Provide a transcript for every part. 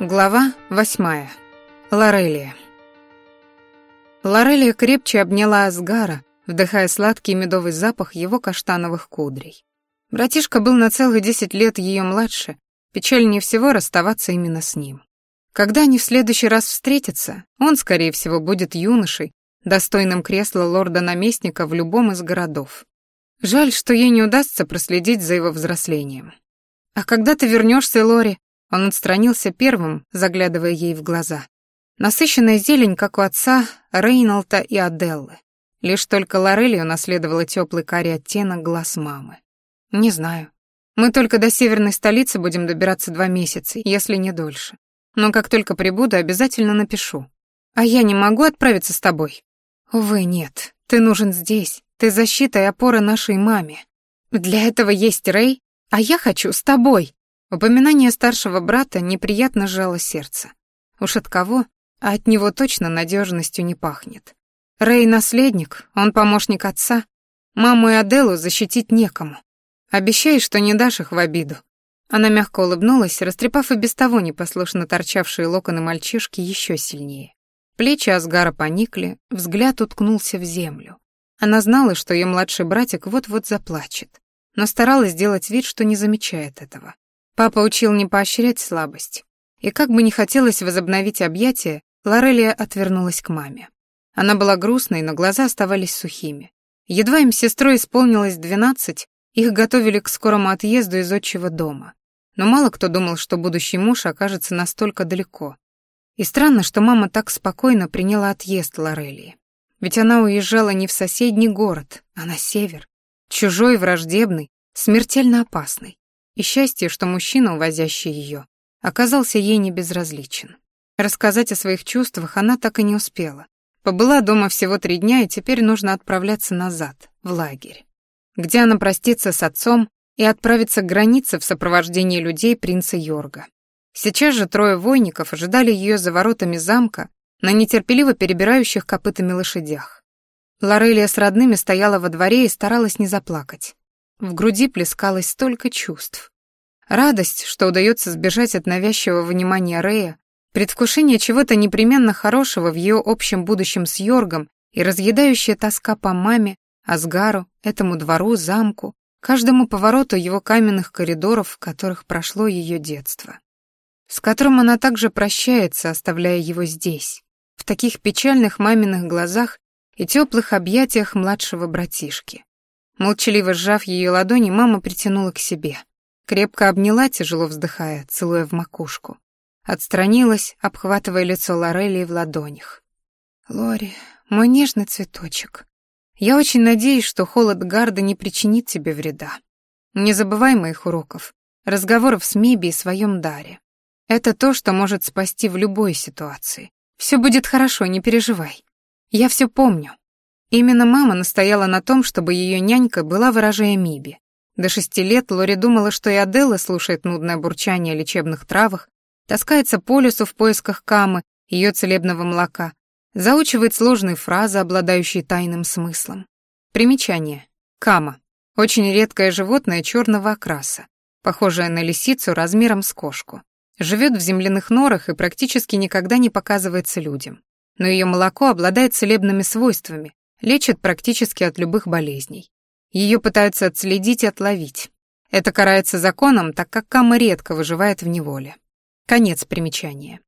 Глава восьмая. Лорелия. Лорелия крепче обняла Асгара, вдыхая сладкий медовый запах его каштановых кудрей. Братишка был на целых десять лет ее младше, печальнее всего расставаться именно с ним. Когда они в следующий раз встретятся, он, скорее всего, будет юношей, достойным кресла лорда-наместника в любом из городов. Жаль, что ей не удастся проследить за его взрослением. «А когда ты вернешься, Лори?» Он отстранился первым, заглядывая ей в глаза. Насыщенная зелень, как у отца, Рейнолта и Аделлы. Лишь только Лорелли унаследовала теплый карий оттенок глаз мамы. «Не знаю. Мы только до северной столицы будем добираться два месяца, если не дольше. Но как только прибуду, обязательно напишу. А я не могу отправиться с тобой?» «Увы, нет. Ты нужен здесь. Ты защита и опора нашей маме. Для этого есть Рэй, а я хочу с тобой», Упоминание старшего брата неприятно сжало сердце. Уж от кого, а от него точно надежностью не пахнет. Рэй — наследник, он помощник отца. Маму и Аделу защитить некому. Обещай, что не дашь их в обиду. Она мягко улыбнулась, растрепав и без того непослушно торчавшие локоны мальчишки еще сильнее. Плечи Асгара поникли, взгляд уткнулся в землю. Она знала, что ее младший братик вот-вот заплачет, но старалась сделать вид, что не замечает этого. Папа учил не поощрять слабость. И как бы не хотелось возобновить объятия, Лорелия отвернулась к маме. Она была грустной, но глаза оставались сухими. Едва им сестрой исполнилось двенадцать, их готовили к скорому отъезду из отчего дома. Но мало кто думал, что будущий муж окажется настолько далеко. И странно, что мама так спокойно приняла отъезд Лорелии. Ведь она уезжала не в соседний город, а на север. Чужой, враждебный, смертельно опасный и счастье, что мужчина, увозящий ее, оказался ей не безразличен. Рассказать о своих чувствах она так и не успела. Побыла дома всего три дня, и теперь нужно отправляться назад, в лагерь, где она простится с отцом и отправится к границе в сопровождении людей принца Йорга. Сейчас же трое войников ожидали ее за воротами замка на нетерпеливо перебирающих копытами лошадях. Лорелия с родными стояла во дворе и старалась не заплакать. В груди плескалось столько чувств. Радость, что удается сбежать от навязчивого внимания Рея, предвкушение чего-то непременно хорошего в ее общем будущем с Йоргом и разъедающая тоска по маме, Асгару, этому двору, замку, каждому повороту его каменных коридоров, в которых прошло ее детство. С которым она также прощается, оставляя его здесь, в таких печальных маминых глазах и теплых объятиях младшего братишки. Молчаливо сжав ее ладони, мама притянула к себе. Крепко обняла, тяжело вздыхая, целуя в макушку. Отстранилась, обхватывая лицо Лорелии в ладонях. «Лори, мой нежный цветочек, я очень надеюсь, что холод гарда не причинит тебе вреда. Не забывай моих уроков, разговоров с Миби и своем даре. Это то, что может спасти в любой ситуации. Все будет хорошо, не переживай. Я все помню. Именно мама настояла на том, чтобы ее нянька была ворожея Миби. До шести лет Лори думала, что и Аделла слушает нудное бурчание о лечебных травах, таскается по лесу в поисках камы, ее целебного молока, заучивает сложные фразы, обладающие тайным смыслом. Примечание. Кама. Очень редкое животное черного окраса, похожее на лисицу размером с кошку. Живет в земляных норах и практически никогда не показывается людям. Но ее молоко обладает целебными свойствами, Лечит практически от любых болезней. Ее пытаются отследить и отловить. Это карается законом, так как Кама редко выживает в неволе. Конец примечания.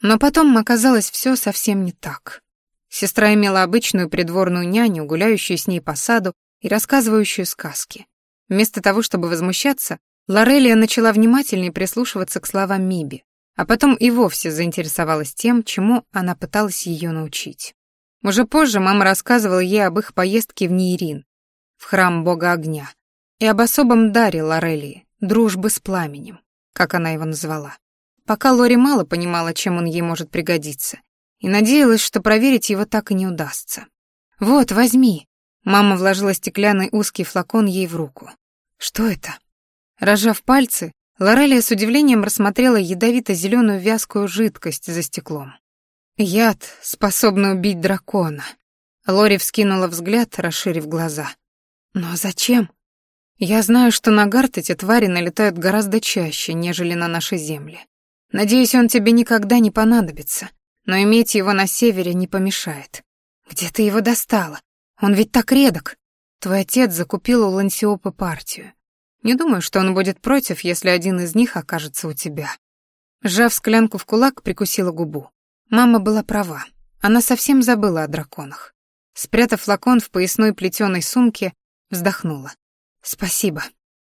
Но потом оказалось все совсем не так. Сестра имела обычную придворную няню, гуляющую с ней по саду и рассказывающую сказки. Вместо того, чтобы возмущаться, Лорелия начала внимательнее прислушиваться к словам Миби, а потом и вовсе заинтересовалась тем, чему она пыталась ее научить. Уже позже мама рассказывала ей об их поездке в Нейрин, в храм бога огня, и об особом даре Лорелии, дружбы с пламенем, как она его назвала. Пока Лори мало понимала, чем он ей может пригодиться, и надеялась, что проверить его так и не удастся. «Вот, возьми». Мама вложила стеклянный узкий флакон ей в руку. «Что это?» Рожав пальцы, Лорелия с удивлением рассмотрела ядовито-зеленую вязкую жидкость за стеклом. Яд, способный убить дракона. Лори вскинула взгляд, расширив глаза. Но зачем? Я знаю, что на Гарт эти твари налетают гораздо чаще, нежели на нашей земле. Надеюсь, он тебе никогда не понадобится, но иметь его на севере не помешает. Где ты его достала? Он ведь так редок. Твой отец закупил у Лансиопа партию. Не думаю, что он будет против, если один из них окажется у тебя. Сжав склянку в кулак, прикусила губу. Мама была права. Она совсем забыла о драконах. Спрятав флакон в поясной плетеной сумке, вздохнула. «Спасибо.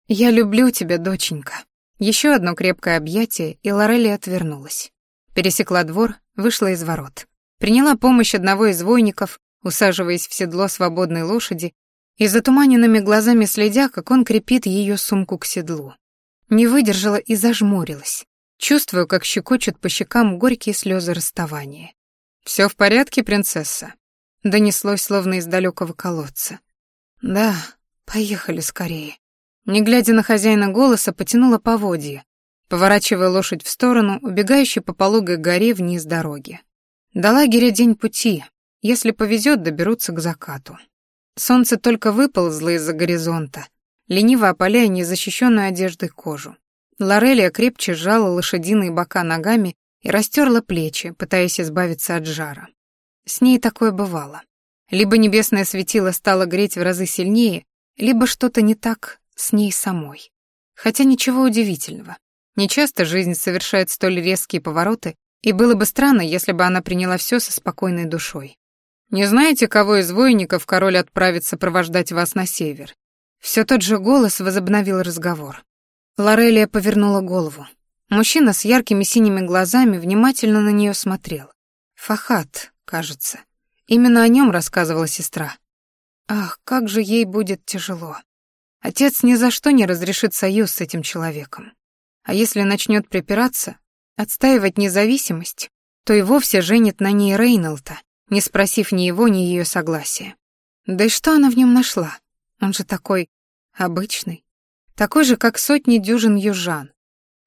Я люблю тебя, доченька». Еще одно крепкое объятие, и Лорелли отвернулась. Пересекла двор, вышла из ворот. Приняла помощь одного из войников, усаживаясь в седло свободной лошади и затуманенными глазами следя, как он крепит ее сумку к седлу. Не выдержала и зажмурилась. Чувствую, как щекочут по щекам горькие слезы расставания. «Все в порядке, принцесса?» Донеслось, словно из далекого колодца. «Да, поехали скорее». Не глядя на хозяина голоса, потянула поводья, поворачивая лошадь в сторону, убегающей по пологой горе вниз дороги. До лагеря день пути. Если повезет, доберутся к закату. Солнце только выползло из-за горизонта, лениво опаляя незащищенную одеждой кожу. Лорелия крепче сжала лошадиные бока ногами и растерла плечи, пытаясь избавиться от жара. С ней такое бывало. Либо небесное светило стало греть в разы сильнее, либо что-то не так с ней самой. Хотя ничего удивительного. Нечасто жизнь совершает столь резкие повороты, и было бы странно, если бы она приняла все со спокойной душой. «Не знаете, кого из воинников король отправит сопровождать вас на север?» Все тот же голос возобновил разговор. Лорелия повернула голову. Мужчина с яркими синими глазами внимательно на нее смотрел. Фахат, кажется. Именно о нем рассказывала сестра. Ах, как же ей будет тяжело. Отец ни за что не разрешит союз с этим человеком. А если начнет припираться, отстаивать независимость, то и вовсе женит на ней Рейнолта, не спросив ни его, ни ее согласия. Да и что она в нем нашла? Он же такой обычный. Такой же, как сотни дюжин южан.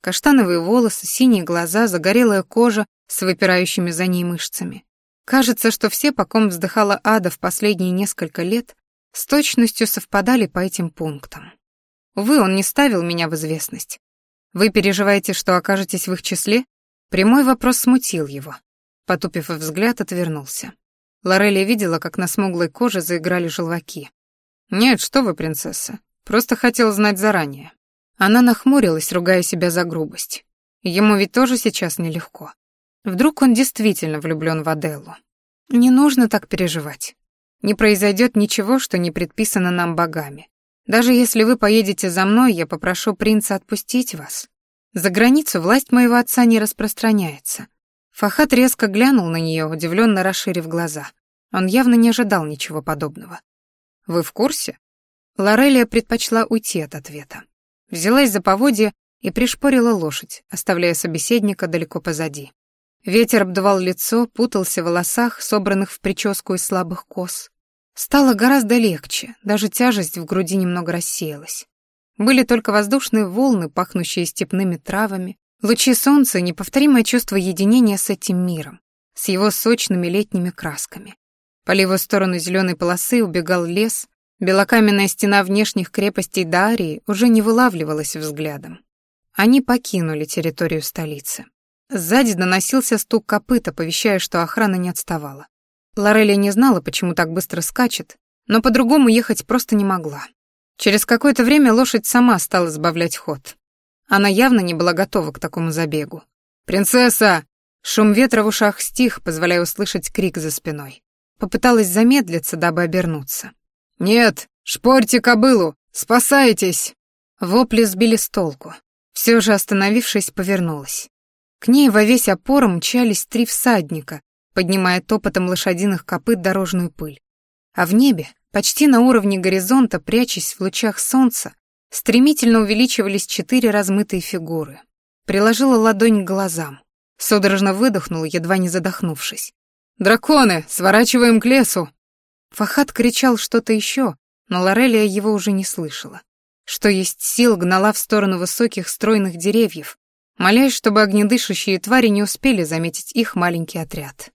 Каштановые волосы, синие глаза, загорелая кожа с выпирающими за ней мышцами. Кажется, что все, по ком вздыхала ада в последние несколько лет, с точностью совпадали по этим пунктам. Увы, он не ставил меня в известность. Вы переживаете, что окажетесь в их числе? Прямой вопрос смутил его. Потупив взгляд, отвернулся. Лорелия видела, как на смуглой коже заиграли желваки. «Нет, что вы, принцесса. Просто хотел знать заранее. Она нахмурилась, ругая себя за грубость. Ему ведь тоже сейчас нелегко. Вдруг он действительно влюблен в Аделлу. Не нужно так переживать. Не произойдет ничего, что не предписано нам богами. Даже если вы поедете за мной, я попрошу принца отпустить вас. За границу власть моего отца не распространяется. Фахат резко глянул на нее, удивленно расширив глаза. Он явно не ожидал ничего подобного. «Вы в курсе?» Лорелия предпочла уйти от ответа. Взялась за поводья и пришпорила лошадь, оставляя собеседника далеко позади. Ветер обдувал лицо, путался в волосах, собранных в прическу из слабых кос. Стало гораздо легче, даже тяжесть в груди немного рассеялась. Были только воздушные волны, пахнущие степными травами, лучи солнца и неповторимое чувство единения с этим миром, с его сочными летними красками. По левую сторону зеленой полосы убегал лес, Белокаменная стена внешних крепостей Дарии уже не вылавливалась взглядом. Они покинули территорию столицы. Сзади доносился стук копыт, оповещая, что охрана не отставала. Лорелия не знала, почему так быстро скачет, но по-другому ехать просто не могла. Через какое-то время лошадь сама стала сбавлять ход. Она явно не была готова к такому забегу. «Принцесса!» Шум ветра в ушах стих, позволяя услышать крик за спиной. Попыталась замедлиться, дабы обернуться. «Нет, шпорьте кобылу! Спасайтесь!» Вопли сбили с толку. Все же, остановившись, повернулась. К ней во весь опор мчались три всадника, поднимая топотом лошадиных копыт дорожную пыль. А в небе, почти на уровне горизонта, прячась в лучах солнца, стремительно увеличивались четыре размытые фигуры. Приложила ладонь к глазам. Судорожно выдохнула, едва не задохнувшись. «Драконы! Сворачиваем к лесу!» Фахат кричал что-то еще, но Лорелия его уже не слышала. Что есть сил, гнала в сторону высоких стройных деревьев, молясь, чтобы огнедышащие твари не успели заметить их маленький отряд.